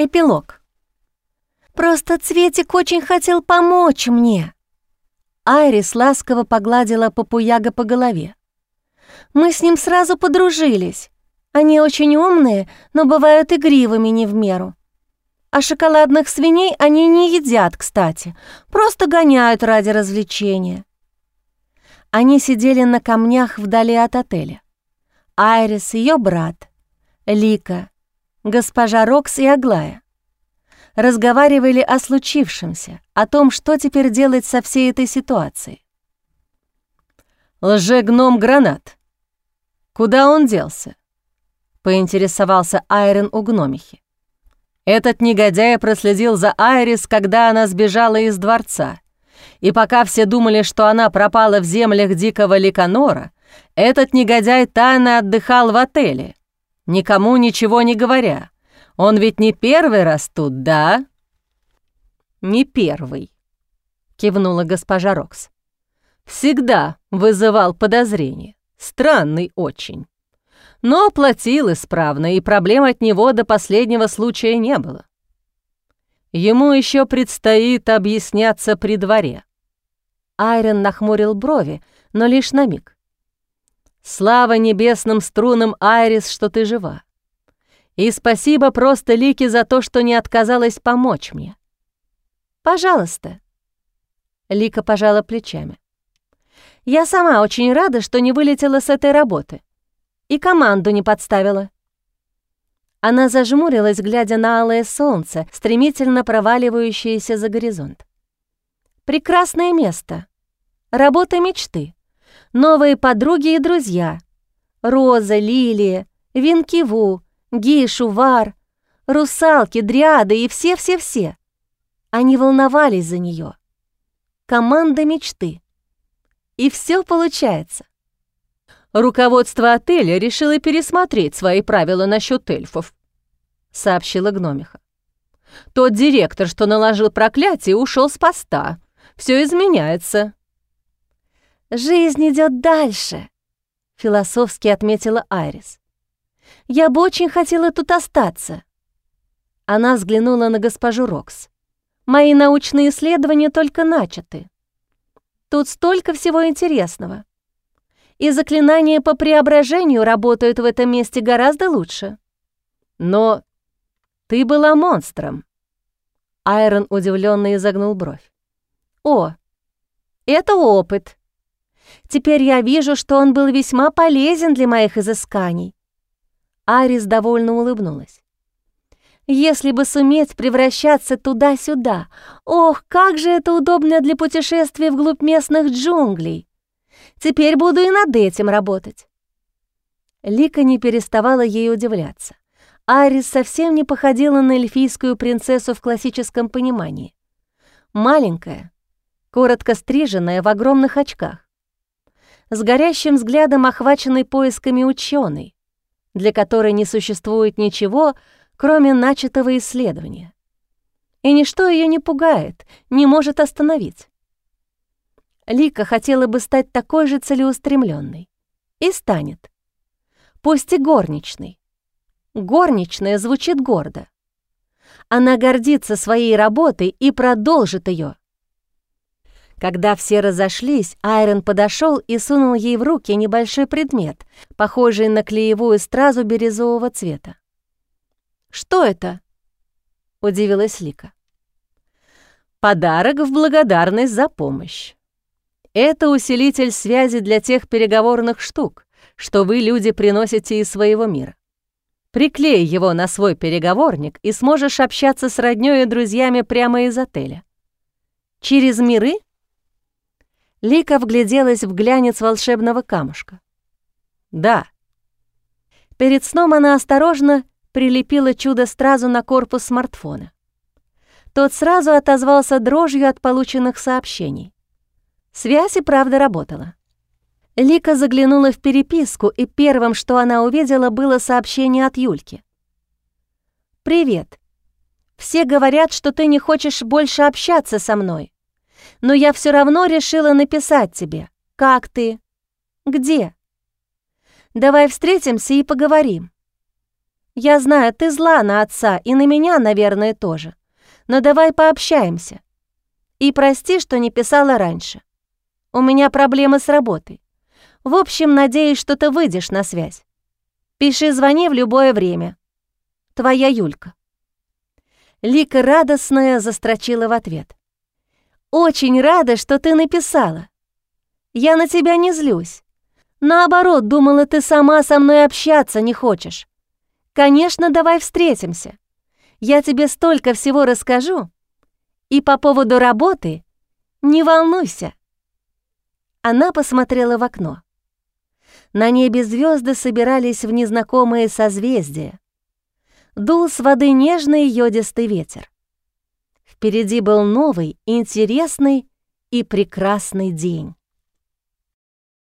Эпилог. «Просто Цветик очень хотел помочь мне». Айрис ласково погладила Папуяга по голове. «Мы с ним сразу подружились. Они очень умные, но бывают игривыми не в меру. А шоколадных свиней они не едят, кстати, просто гоняют ради развлечения. Они сидели на камнях вдали от отеля. Айрис, ее брат, Лика, госпожа Рокс и Аглая. Разговаривали о случившемся, о том, что теперь делать со всей этой ситуацией. «Лже-гном Гранат. Куда он делся?» — поинтересовался Айрон у гномихи. Этот негодяй проследил за Айрис, когда она сбежала из дворца. И пока все думали, что она пропала в землях дикого Ликанора, этот негодяй тайно отдыхал в отеле, никому ничего не говоря. Он ведь не первый раз тут, да? Не первый, кивнула госпожа Рокс. Всегда вызывал подозрение. Странный очень но платил исправно, и проблем от него до последнего случая не было. Ему еще предстоит объясняться при дворе. Айрон нахмурил брови, но лишь на миг. «Слава небесным струнам, Айрис, что ты жива. И спасибо просто Лике за то, что не отказалась помочь мне». «Пожалуйста». Лика пожала плечами. «Я сама очень рада, что не вылетела с этой работы и команду не подставила. Она зажмурилась, глядя на алое солнце, стремительно проваливающееся за горизонт. Прекрасное место. Работа мечты. Новые подруги и друзья. Роза, Лилия, Винкиву, Гишу, Вар, русалки, дриады и все-все-все. Они волновались за нее. Команда мечты. И все получается руководство отеля решило пересмотреть свои правила насчет эльфов», — сообщила гномиха. «Тот директор, что наложил проклятие, ушел с поста. Все изменяется». «Жизнь идет дальше», — философски отметила Айрис. «Я бы очень хотела тут остаться». Она взглянула на госпожу Рокс. «Мои научные исследования только начаты. Тут столько всего интересного и заклинания по преображению работают в этом месте гораздо лучше. Но ты была монстром. Айрон удивленно изогнул бровь. О, это опыт. Теперь я вижу, что он был весьма полезен для моих изысканий. Арис довольно улыбнулась. Если бы суметь превращаться туда-сюда, ох, как же это удобно для путешествий вглубь местных джунглей. Теперь буду и над этим работать». Лика не переставала ей удивляться. Арис совсем не походила на эльфийскую принцессу в классическом понимании. Маленькая, коротко стриженная в огромных очках. С горящим взглядом охваченный поисками ученый, для которой не существует ничего, кроме начатого исследования. И ничто ее не пугает, не может остановить. Лика хотела бы стать такой же целеустремленной. И станет. Пусть и горничной. Горничная звучит гордо. Она гордится своей работой и продолжит ее. Когда все разошлись, Айрон подошел и сунул ей в руки небольшой предмет, похожий на клеевую стразу бирюзового цвета. «Что это?» — удивилась Лика. «Подарок в благодарность за помощь. Это усилитель связи для тех переговорных штук, что вы, люди, приносите из своего мира. Приклей его на свой переговорник и сможешь общаться с роднёй и друзьями прямо из отеля. Через миры? Лика вгляделась в глянец волшебного камушка. Да. Перед сном она осторожно прилепила чудо сразу на корпус смартфона. Тот сразу отозвался дрожью от полученных сообщений. Связь и правда работала. Лика заглянула в переписку, и первым, что она увидела, было сообщение от Юльки. «Привет. Все говорят, что ты не хочешь больше общаться со мной. Но я все равно решила написать тебе. Как ты? Где? Давай встретимся и поговорим. Я знаю, ты зла на отца и на меня, наверное, тоже. Но давай пообщаемся. И прости, что не писала раньше. У меня проблемы с работой. В общем, надеюсь, что ты выйдешь на связь. Пиши, звони в любое время. Твоя Юлька». Лика радостная застрочила в ответ. «Очень рада, что ты написала. Я на тебя не злюсь. Наоборот, думала, ты сама со мной общаться не хочешь. Конечно, давай встретимся. Я тебе столько всего расскажу. И по поводу работы не волнуйся. Она посмотрела в окно. На небе звезды собирались в незнакомые созвездия. Дул с воды нежный йодистый ветер. Впереди был новый, интересный и прекрасный день.